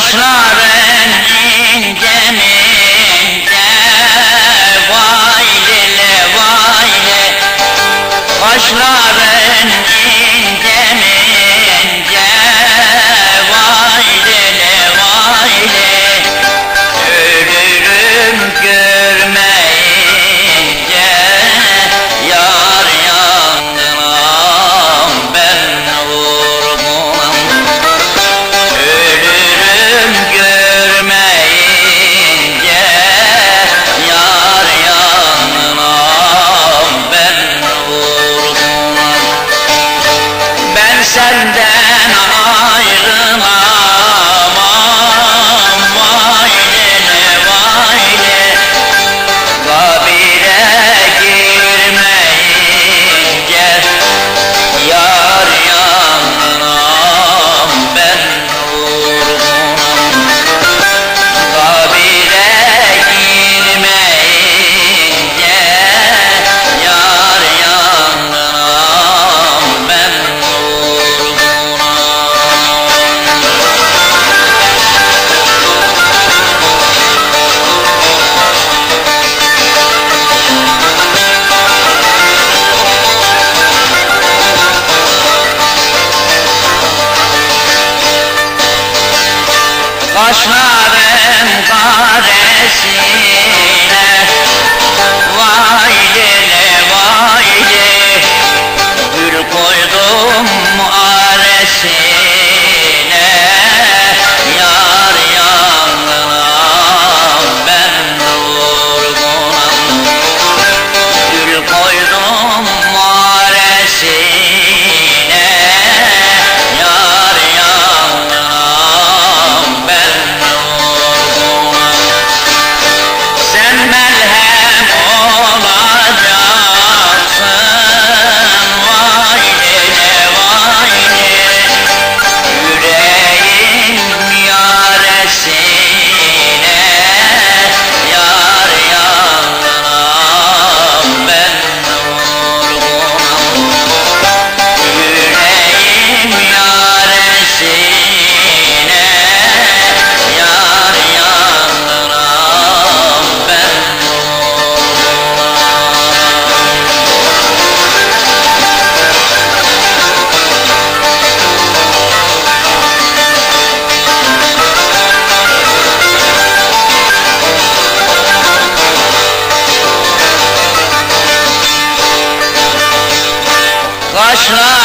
Krishna. Kaşların karesine عشرة